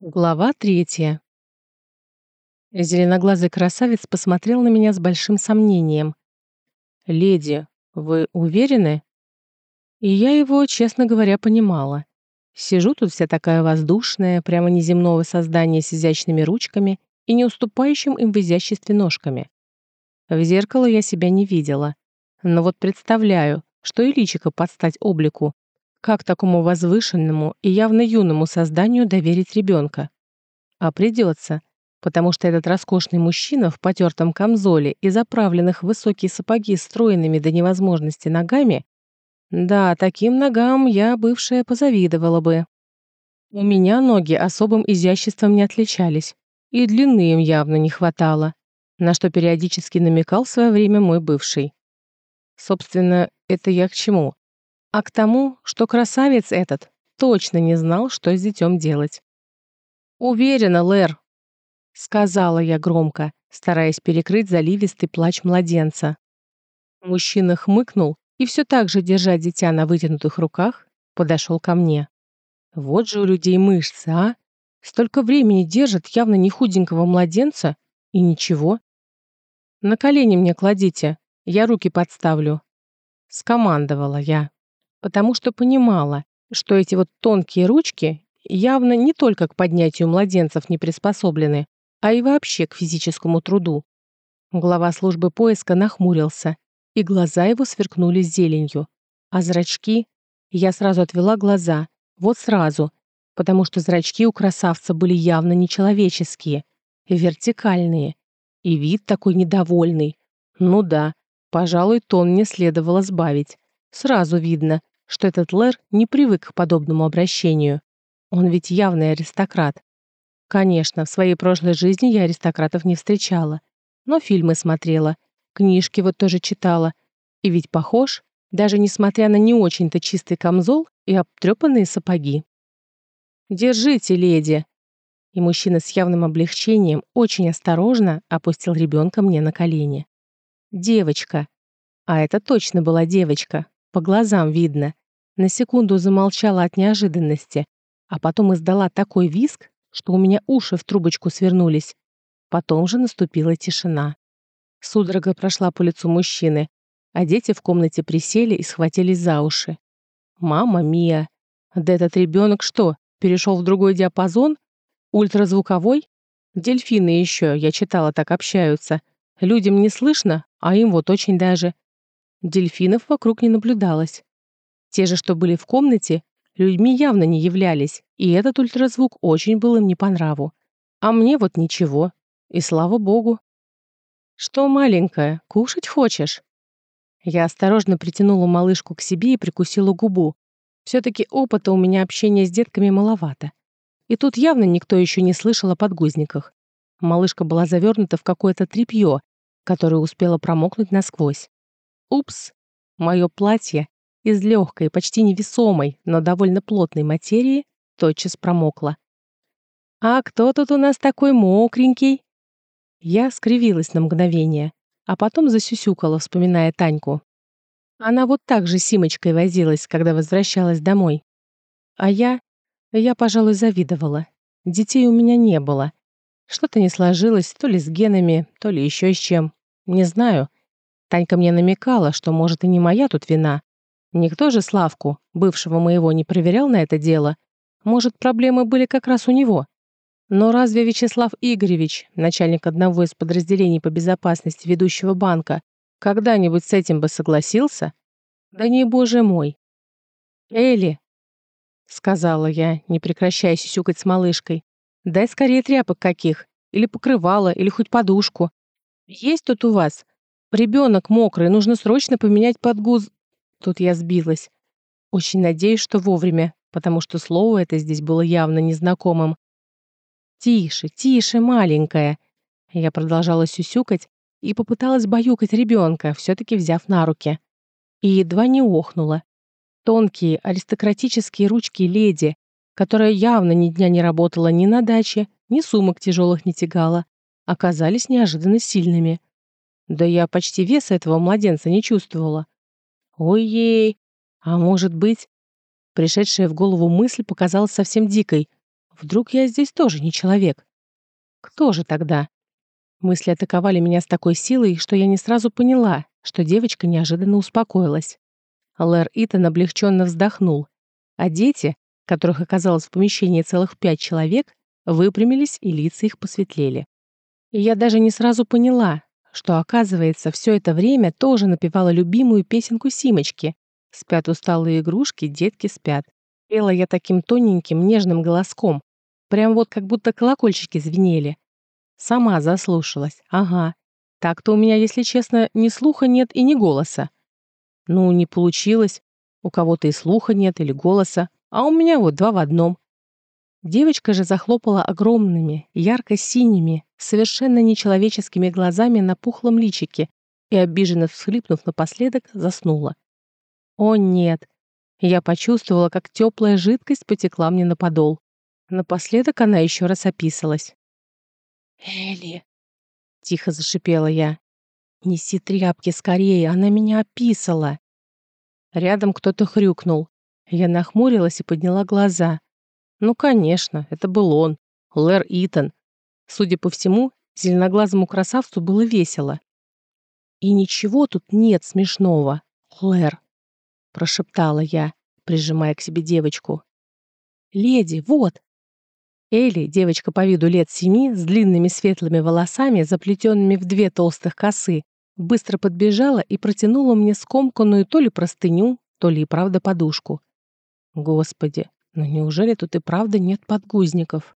Глава третья. Зеленоглазый красавец посмотрел на меня с большим сомнением. «Леди, вы уверены?» И я его, честно говоря, понимала. Сижу тут вся такая воздушная, прямо неземного создания с изящными ручками и не уступающим им в изяществе ножками. В зеркало я себя не видела. Но вот представляю, что и личико подстать облику, как такому возвышенному и явно юному созданию доверить ребенка? А придется, потому что этот роскошный мужчина в потертом камзоле и заправленных в высокие сапоги стройными до невозможности ногами, да, таким ногам я, бывшая, позавидовала бы. У меня ноги особым изяществом не отличались, и длины им явно не хватало, на что периодически намекал в свое время мой бывший. Собственно, это я к чему? А к тому, что красавец этот точно не знал, что с детем делать. «Уверена, Лэр», — сказала я громко, стараясь перекрыть заливистый плач младенца. Мужчина хмыкнул и все так же, держа дитя на вытянутых руках, подошел ко мне. Вот же у людей мышцы, а? Столько времени держат явно не худенького младенца, и ничего. На колени мне кладите, я руки подставлю. Скомандовала я потому что понимала, что эти вот тонкие ручки явно не только к поднятию младенцев не приспособлены, а и вообще к физическому труду. Глава службы поиска нахмурился, и глаза его сверкнули зеленью. А зрачки? Я сразу отвела глаза, вот сразу, потому что зрачки у красавца были явно нечеловеческие, вертикальные, и вид такой недовольный. Ну да, пожалуй, тон мне следовало сбавить. Сразу видно, что этот Лэр не привык к подобному обращению. Он ведь явный аристократ. Конечно, в своей прошлой жизни я аристократов не встречала, но фильмы смотрела, книжки вот тоже читала. И ведь похож, даже несмотря на не очень-то чистый камзол и обтрепанные сапоги. «Держите, леди!» И мужчина с явным облегчением очень осторожно опустил ребенка мне на колени. «Девочка!» А это точно была девочка, по глазам видно. На секунду замолчала от неожиданности, а потом издала такой визг, что у меня уши в трубочку свернулись. Потом же наступила тишина. Судорога прошла по лицу мужчины, а дети в комнате присели и схватились за уши. «Мама Мия! Да этот ребенок что, перешел в другой диапазон? Ультразвуковой? Дельфины еще, я читала, так общаются. Людям не слышно, а им вот очень даже. Дельфинов вокруг не наблюдалось. Те же, что были в комнате, людьми явно не являлись, и этот ультразвук очень был им не по нраву. А мне вот ничего. И слава богу. «Что, маленькая, кушать хочешь?» Я осторожно притянула малышку к себе и прикусила губу. Все-таки опыта у меня общения с детками маловато. И тут явно никто еще не слышал о подгузниках. Малышка была завернута в какое-то тряпье, которое успело промокнуть насквозь. Упс, мое платье из легкой, почти невесомой, но довольно плотной материи тотчас промокло. «А кто тут у нас такой мокренький?» Я скривилась на мгновение, а потом засюсюкала, вспоминая Таньку. Она вот так же Симочкой возилась, когда возвращалась домой. А я... Я, пожалуй, завидовала. Детей у меня не было. Что-то не сложилось, то ли с генами, то ли еще с чем. Не знаю. Танька мне намекала, что, может, и не моя тут вина. Никто же Славку, бывшего моего, не проверял на это дело. Может, проблемы были как раз у него. Но разве Вячеслав Игоревич, начальник одного из подразделений по безопасности ведущего банка, когда-нибудь с этим бы согласился? Да не боже мой. «Элли», — сказала я, не прекращая сюсюкать с малышкой, «дай скорее тряпок каких, или покрывало, или хоть подушку. Есть тут у вас? Ребенок мокрый, нужно срочно поменять подгуз... Тут я сбилась. Очень надеюсь, что вовремя, потому что слово это здесь было явно незнакомым. «Тише, тише, маленькая!» Я продолжала сюсюкать и попыталась баюкать ребенка, все-таки взяв на руки. И едва не охнула. Тонкие, аристократические ручки леди, которая явно ни дня не работала ни на даче, ни сумок тяжелых не тягала, оказались неожиданно сильными. Да я почти веса этого младенца не чувствовала. Ой-ей, а может быть... Пришедшая в голову мысль показалась совсем дикой. Вдруг я здесь тоже не человек? Кто же тогда? Мысли атаковали меня с такой силой, что я не сразу поняла, что девочка неожиданно успокоилась. Лэр Итан облегченно вздохнул, а дети, которых оказалось в помещении целых пять человек, выпрямились и лица их посветлели. И я даже не сразу поняла, что, оказывается, все это время тоже напевала любимую песенку Симочки «Спят усталые игрушки, детки спят». Пела я таким тоненьким, нежным голоском, прям вот как будто колокольчики звенели. Сама заслушалась, ага. Так-то у меня, если честно, ни слуха нет и ни голоса. Ну, не получилось. У кого-то и слуха нет, или голоса, а у меня вот два в одном. Девочка же захлопала огромными, ярко-синими, совершенно нечеловеческими глазами на пухлом личике и, обиженно всхлипнув напоследок, заснула. О нет! Я почувствовала, как теплая жидкость потекла мне на подол. Напоследок она еще раз описалась. «Элли!» — тихо зашипела я. «Неси тряпки скорее, она меня описала!» Рядом кто-то хрюкнул. Я нахмурилась и подняла глаза. Ну, конечно, это был он, Лэр Итан. Судя по всему, зеленоглазому красавцу было весело. «И ничего тут нет смешного, Лэр», — прошептала я, прижимая к себе девочку. «Леди, вот!» Элли, девочка по виду лет семи, с длинными светлыми волосами, заплетенными в две толстых косы, быстро подбежала и протянула мне скомканную то ли простыню, то ли и правда подушку. Господи, но неужели тут и правда нет подгузников?